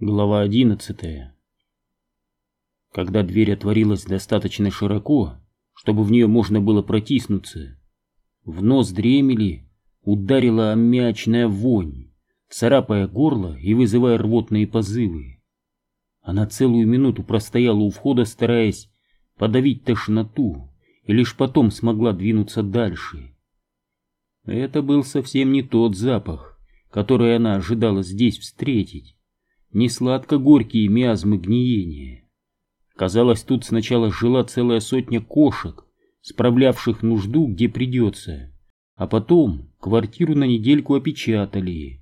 Глава одиннадцатая Когда дверь отворилась достаточно широко, чтобы в нее можно было протиснуться, в нос дремели ударила аммиачная вонь, царапая горло и вызывая рвотные позывы. Она целую минуту простояла у входа, стараясь подавить тошноту, и лишь потом смогла двинуться дальше. Это был совсем не тот запах, который она ожидала здесь встретить не сладко-горькие миазмы гниения. Казалось, тут сначала жила целая сотня кошек, справлявших нужду, где придется, а потом квартиру на недельку опечатали.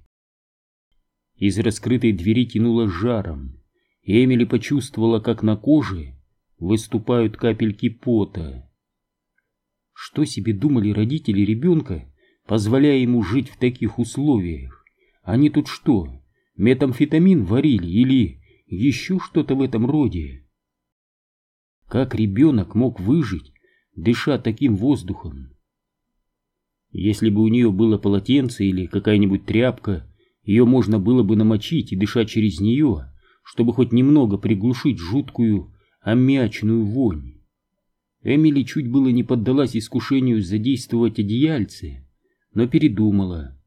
Из раскрытой двери тянуло жаром, и Эмили почувствовала, как на коже выступают капельки пота. Что себе думали родители ребенка, позволяя ему жить в таких условиях? Они тут что, метамфетамин варили или еще что-то в этом роде. Как ребенок мог выжить, дыша таким воздухом? Если бы у нее было полотенце или какая-нибудь тряпка, ее можно было бы намочить и дышать через нее, чтобы хоть немного приглушить жуткую аммиачную вонь. Эмили чуть было не поддалась искушению задействовать одеяльце, но передумала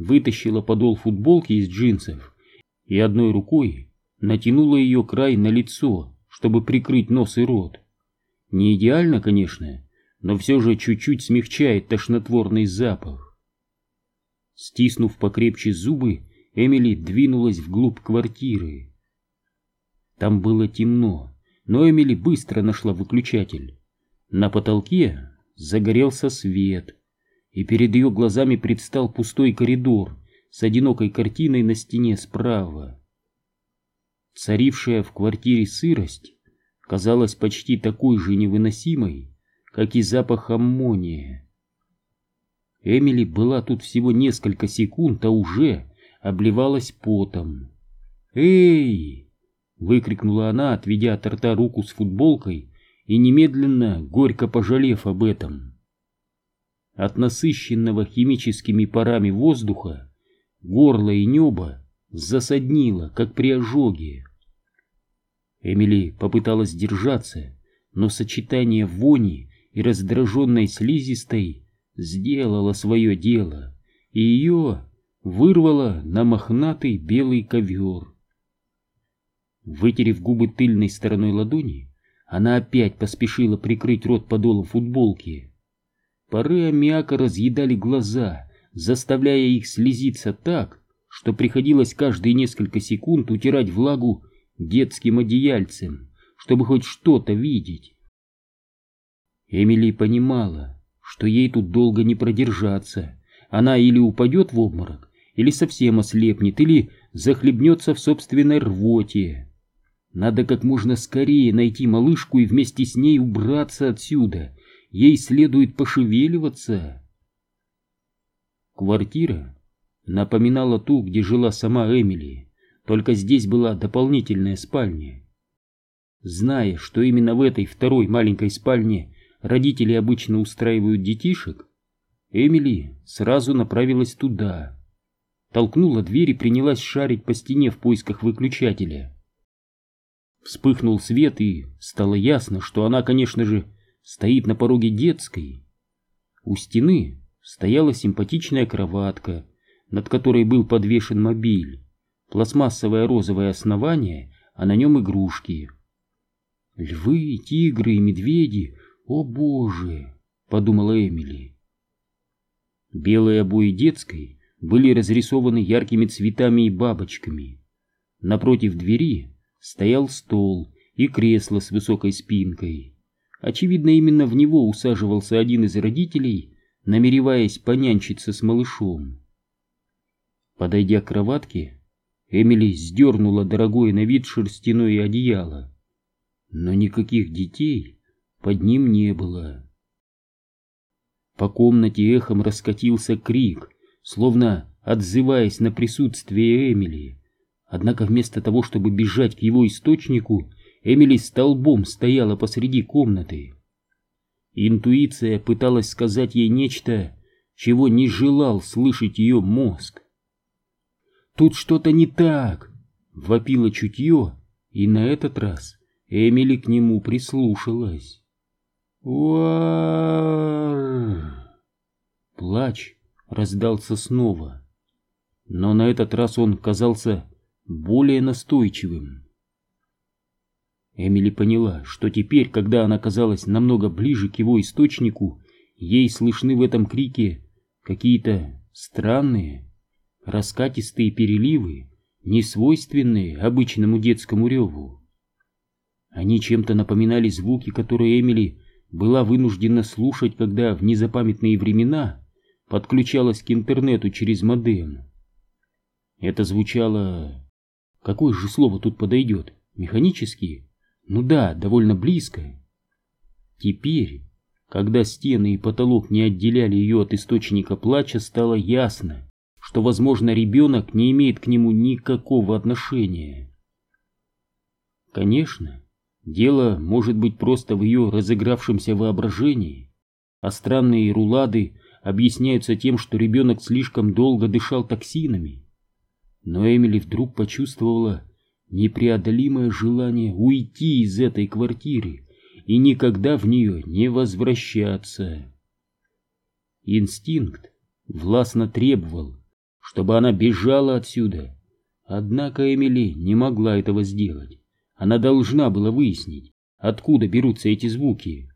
вытащила подол футболки из джинсов и одной рукой натянула ее край на лицо, чтобы прикрыть нос и рот. Не идеально, конечно, но все же чуть-чуть смягчает тошнотворный запах. Стиснув покрепче зубы, Эмили двинулась вглубь квартиры. Там было темно, но Эмили быстро нашла выключатель. На потолке загорелся свет — и перед ее глазами предстал пустой коридор с одинокой картиной на стене справа. Царившая в квартире сырость казалась почти такой же невыносимой, как и запах аммония. Эмили была тут всего несколько секунд, а уже обливалась потом. «Эй!» — выкрикнула она, отведя от рта руку с футболкой и немедленно, горько пожалев об этом. От насыщенного химическими парами воздуха горло и небо засаднило, как при ожоге. Эмили попыталась держаться, но сочетание вони и раздраженной слизистой сделало свое дело, и ее вырвало на мохнатый белый ковер. Вытерев губы тыльной стороной ладони, она опять поспешила прикрыть рот подолом футболки. Пары аммиака разъедали глаза, заставляя их слезиться так, что приходилось каждые несколько секунд утирать влагу детским одеяльцем, чтобы хоть что-то видеть. Эмили понимала, что ей тут долго не продержаться. Она или упадет в обморок, или совсем ослепнет, или захлебнется в собственной рвоте. Надо как можно скорее найти малышку и вместе с ней убраться отсюда, ей следует пошевеливаться. Квартира напоминала ту, где жила сама Эмили, только здесь была дополнительная спальня. Зная, что именно в этой второй маленькой спальне родители обычно устраивают детишек, Эмили сразу направилась туда. Толкнула дверь и принялась шарить по стене в поисках выключателя. Вспыхнул свет, и стало ясно, что она, конечно же, стоит на пороге детской. У стены стояла симпатичная кроватка, над которой был подвешен мобиль, пластмассовое розовое основание, а на нем игрушки. «Львы, тигры и медведи, о боже!» — подумала Эмили. Белые обои детской были разрисованы яркими цветами и бабочками. Напротив двери стоял стол и кресло с высокой спинкой. Очевидно, именно в него усаживался один из родителей, намереваясь понянчиться с малышом. Подойдя к кроватке, Эмили сдернула дорогое на вид шерстяное одеяло, но никаких детей под ним не было. По комнате эхом раскатился крик, словно отзываясь на присутствие Эмили. Однако вместо того, чтобы бежать к его источнику, Эмили столбом стояла посреди комнаты. Интуиция пыталась сказать ей нечто, чего не желал слышать ее мозг. «Тут что-то не так!» — вопило чутье, и на этот раз Эмили к нему прислушалась. Уар! Плач раздался снова, но на этот раз он казался более настойчивым. Эмили поняла, что теперь, когда она оказалась намного ближе к его источнику, ей слышны в этом крике какие-то странные, раскатистые переливы, несвойственные обычному детскому реву. Они чем-то напоминали звуки, которые Эмили была вынуждена слушать, когда в незапамятные времена подключалась к интернету через модем. Это звучало... Какое же слово тут подойдет? Механически? Ну да, довольно близко. Теперь, когда стены и потолок не отделяли ее от источника плача, стало ясно, что, возможно, ребенок не имеет к нему никакого отношения. Конечно, дело может быть просто в ее разыгравшемся воображении, а странные рулады объясняются тем, что ребенок слишком долго дышал токсинами. Но Эмили вдруг почувствовала непреодолимое желание уйти из этой квартиры и никогда в нее не возвращаться. Инстинкт властно требовал, чтобы она бежала отсюда. Однако Эмили не могла этого сделать. Она должна была выяснить, откуда берутся эти звуки.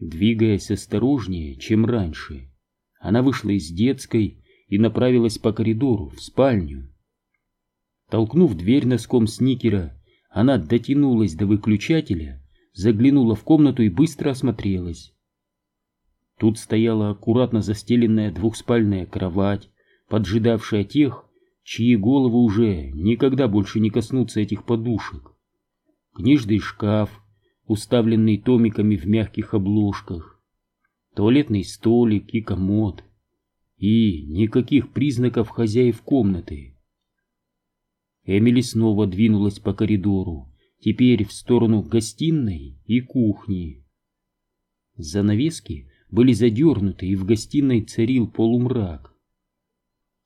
Двигаясь осторожнее, чем раньше, она вышла из детской и направилась по коридору в спальню. Толкнув дверь носком сникера, она дотянулась до выключателя, заглянула в комнату и быстро осмотрелась. Тут стояла аккуратно застеленная двухспальная кровать, поджидавшая тех, чьи головы уже никогда больше не коснутся этих подушек. Книжный шкаф, уставленный томиками в мягких обложках, туалетный столик и комод, и никаких признаков хозяев комнаты. Эмили снова двинулась по коридору, теперь в сторону гостиной и кухни. Занавески были задернуты, и в гостиной царил полумрак.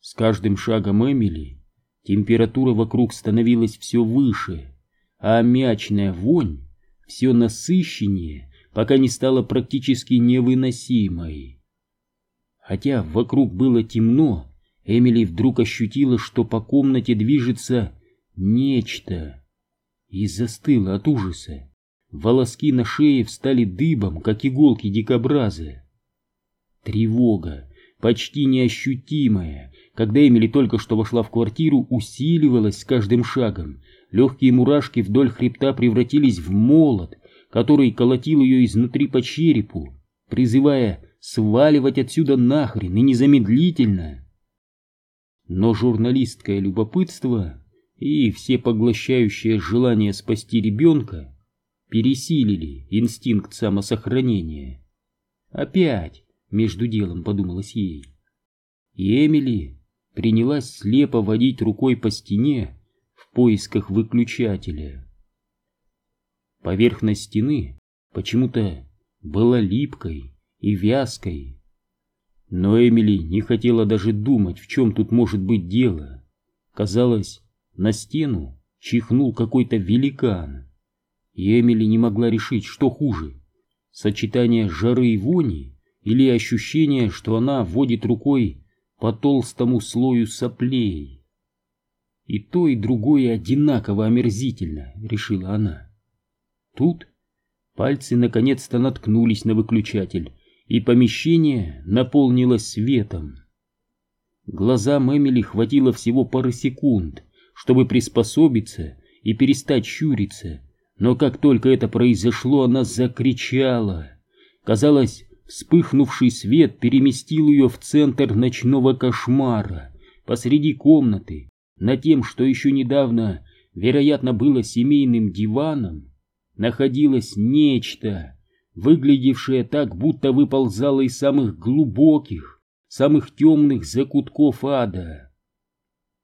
С каждым шагом Эмили температура вокруг становилась все выше, а мячная вонь все насыщеннее, пока не стала практически невыносимой. Хотя вокруг было темно, Эмили вдруг ощутила, что по комнате движется нечто, и застыла от ужаса. Волоски на шее встали дыбом, как иголки дикобраза. Тревога, почти неощутимая, когда Эмили только что вошла в квартиру, усиливалась с каждым шагом. Легкие мурашки вдоль хребта превратились в молот, который колотил ее изнутри по черепу, призывая сваливать отсюда нахрен и незамедлительно. Но журналистское любопытство и всепоглощающее желание спасти ребенка пересилили инстинкт самосохранения. Опять между делом подумалось ей. И Эмили принялась слепо водить рукой по стене в поисках выключателя. Поверхность стены почему-то была липкой и вязкой. Но Эмили не хотела даже думать, в чем тут может быть дело. Казалось, на стену чихнул какой-то великан. И Эмили не могла решить, что хуже. Сочетание жары и вони или ощущение, что она водит рукой по толстому слою соплей. И то, и другое одинаково омерзительно, решила она. Тут пальцы наконец-то наткнулись на выключатель, и помещение наполнилось светом. Глазам Эмили хватило всего пары секунд, чтобы приспособиться и перестать щуриться, но как только это произошло, она закричала. Казалось, вспыхнувший свет переместил ее в центр ночного кошмара, посреди комнаты, на тем, что еще недавно, вероятно, было семейным диваном, находилось нечто, выглядевшее так, будто выползало из самых глубоких, самых темных закутков ада.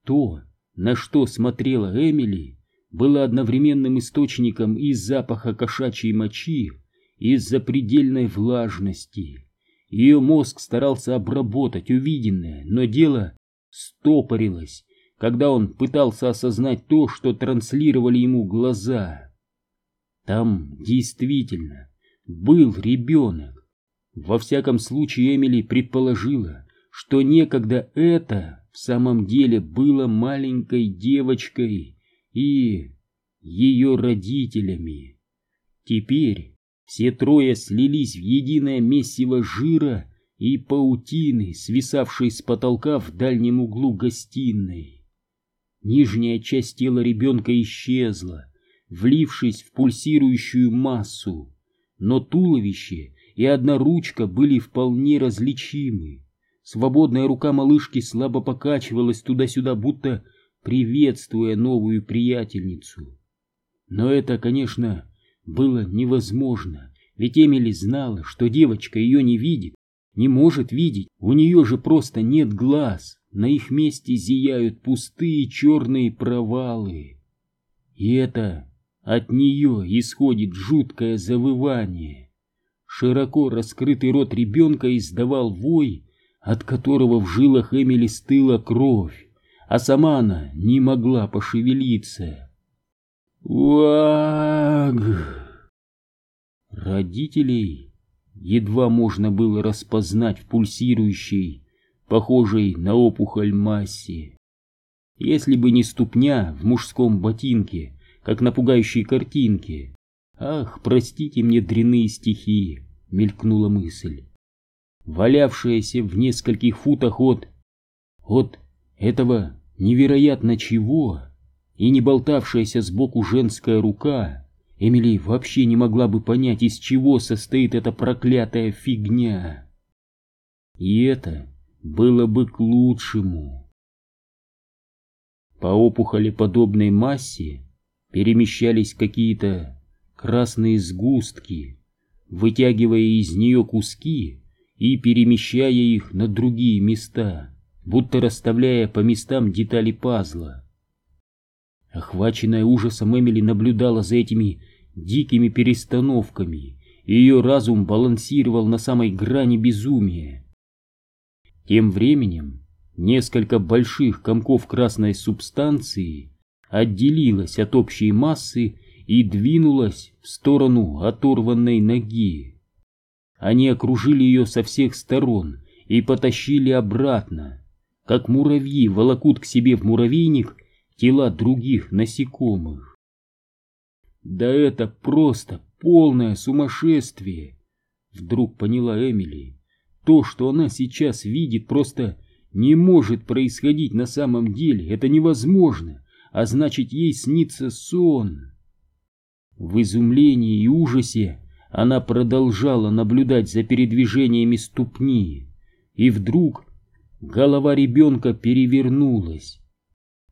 То, на что смотрела Эмили, было одновременным источником и запаха кошачьей мочи, и запредельной влажности. Ее мозг старался обработать увиденное, но дело стопорилось, когда он пытался осознать то, что транслировали ему глаза. Там действительно был ребенок. Во всяком случае, Эмили предположила, что некогда это в самом деле было маленькой девочкой и ее родителями. Теперь все трое слились в единое месиво жира и паутины, свисавшей с потолка в дальнем углу гостиной. Нижняя часть тела ребенка исчезла, влившись в пульсирующую массу, но туловище и одна ручка были вполне различимы. Свободная рука малышки слабо покачивалась туда-сюда, будто приветствуя новую приятельницу. Но это, конечно, было невозможно, ведь Эмили знала, что девочка ее не видит, не может видеть, у нее же просто нет глаз, на их месте зияют пустые черные провалы. И это от нее исходит жуткое завывание. Широко раскрытый рот ребенка издавал вой, от которого в жилах Эмили стыла кровь, а сама она не могла пошевелиться. Уаг! Родителей едва можно было распознать в пульсирующей, похожей на опухоль массе. Если бы не ступня в мужском ботинке, как на пугающей картинке. Ах, простите мне дряные стихи, мелькнула мысль. Валявшаяся в нескольких футах от... от этого невероятно чего, и не болтавшаяся сбоку женская рука Эмили вообще не могла бы понять, из чего состоит эта проклятая фигня. И это было бы к лучшему. По опухолеподобной массе перемещались какие-то красные сгустки, вытягивая из нее куски и перемещая их на другие места, будто расставляя по местам детали пазла. Охваченная ужасом Эмили наблюдала за этими дикими перестановками, и ее разум балансировал на самой грани безумия. Тем временем несколько больших комков красной субстанции отделилось от общей массы и двинулось в сторону оторванной ноги. Они окружили ее со всех сторон и потащили обратно, как муравьи волокут к себе в муравейник тела других насекомых. Да это просто полное сумасшествие! Вдруг поняла Эмили. То, что она сейчас видит, просто не может происходить на самом деле. Это невозможно, а значит, ей снится сон. В изумлении и ужасе она продолжала наблюдать за передвижениями ступни, и вдруг голова ребенка перевернулась.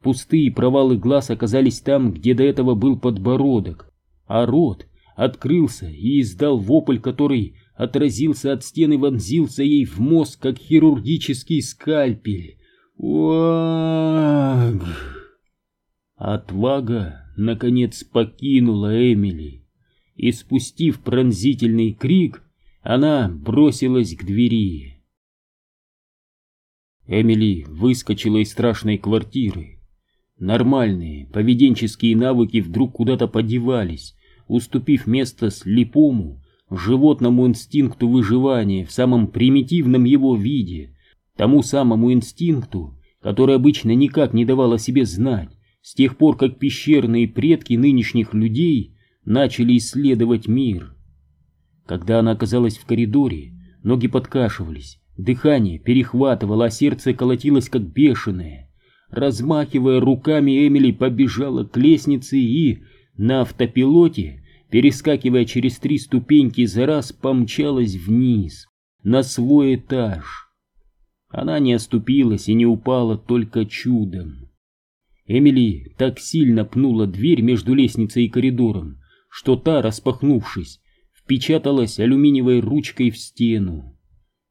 Пустые провалы глаз оказались там, где до этого был подбородок, а рот открылся и издал вопль, который отразился от стены, вонзился ей в мозг, как хирургический скальпель. Уаг! Отвага, наконец, покинула Эмили, и, спустив пронзительный крик, она бросилась к двери. Эмили выскочила из страшной квартиры. Нормальные поведенческие навыки вдруг куда-то подевались, уступив место слепому, животному инстинкту выживания в самом примитивном его виде, тому самому инстинкту, который обычно никак не давал о себе знать, с тех пор, как пещерные предки нынешних людей начали исследовать мир. Когда она оказалась в коридоре, ноги подкашивались, дыхание перехватывало, а сердце колотилось как бешеное. Размахивая руками, Эмили побежала к лестнице и, на автопилоте, перескакивая через три ступеньки за раз, помчалась вниз, на свой этаж. Она не оступилась и не упала только чудом. Эмили так сильно пнула дверь между лестницей и коридором, что та, распахнувшись, впечаталась алюминиевой ручкой в стену.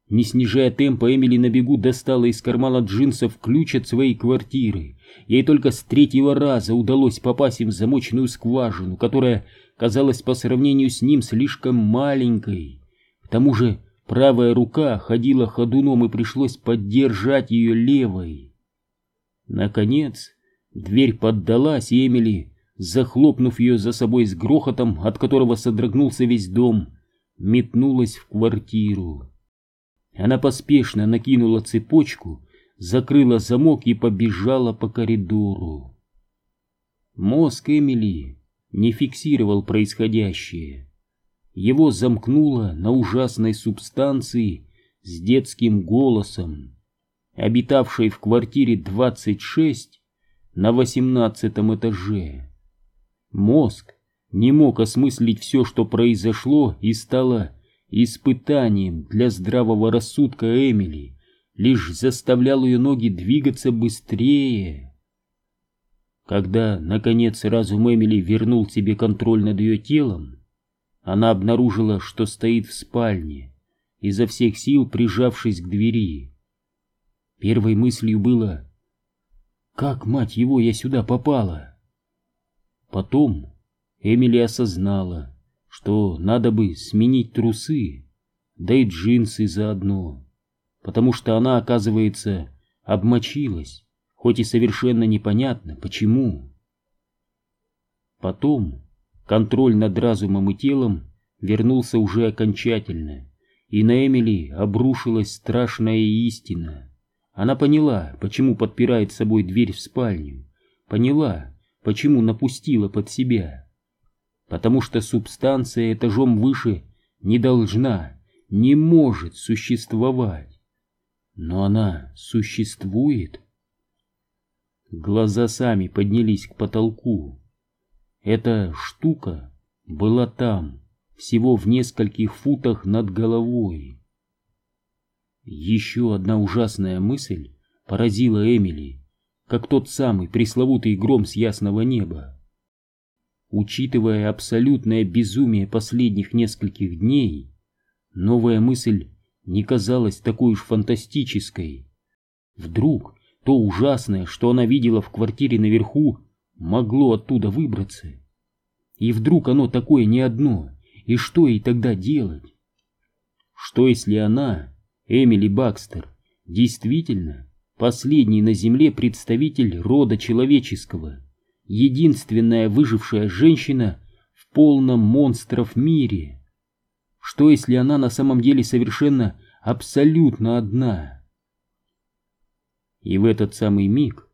Не снижая темпа, Эмили на бегу достала из кармана джинсов ключ от своей квартиры. Ей только с третьего раза удалось попасть им в замочную скважину, которая казалась по сравнению с ним слишком маленькой. К тому же правая рука ходила ходуном и пришлось поддержать ее левой. Наконец, дверь поддалась, и Эмили, захлопнув ее за собой с грохотом, от которого содрогнулся весь дом, метнулась в квартиру. Она поспешно накинула цепочку, закрыла замок и побежала по коридору. Мозг Эмили не фиксировал происходящее. Его замкнуло на ужасной субстанции с детским голосом, обитавшей в квартире 26 на восемнадцатом этаже. Мозг не мог осмыслить все, что произошло, и стало испытанием для здравого рассудка Эмили, лишь заставлял ее ноги двигаться быстрее. Когда, наконец, разум Эмили вернул себе контроль над ее телом, она обнаружила, что стоит в спальне, изо всех сил прижавшись к двери. Первой мыслью было «Как, мать его, я сюда попала?» Потом Эмили осознала, что надо бы сменить трусы, да и джинсы заодно, потому что она, оказывается, обмочилась, хоть и совершенно непонятно, почему. Потом контроль над разумом и телом вернулся уже окончательно, и на Эмили обрушилась страшная истина. Она поняла, почему подпирает собой дверь в спальню, поняла, почему напустила под себя. Потому что субстанция этажом выше не должна, не может существовать. Но она существует. Глаза сами поднялись к потолку. Эта штука была там, всего в нескольких футах над головой. Еще одна ужасная мысль поразила Эмили, как тот самый пресловутый гром с ясного неба. Учитывая абсолютное безумие последних нескольких дней, новая мысль не казалась такой уж фантастической. Вдруг то ужасное, что она видела в квартире наверху, могло оттуда выбраться. И вдруг оно такое не одно, и что ей тогда делать? Что если она, Эмили Бакстер, действительно последний на земле представитель рода человеческого, единственная выжившая женщина в полном монстров мире? Что если она на самом деле совершенно абсолютно одна? И в этот самый миг,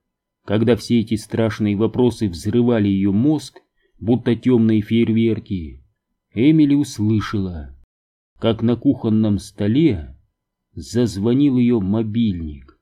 когда все эти страшные вопросы взрывали ее мозг, будто темные фейерверки, Эмили услышала, как на кухонном столе зазвонил ее мобильник.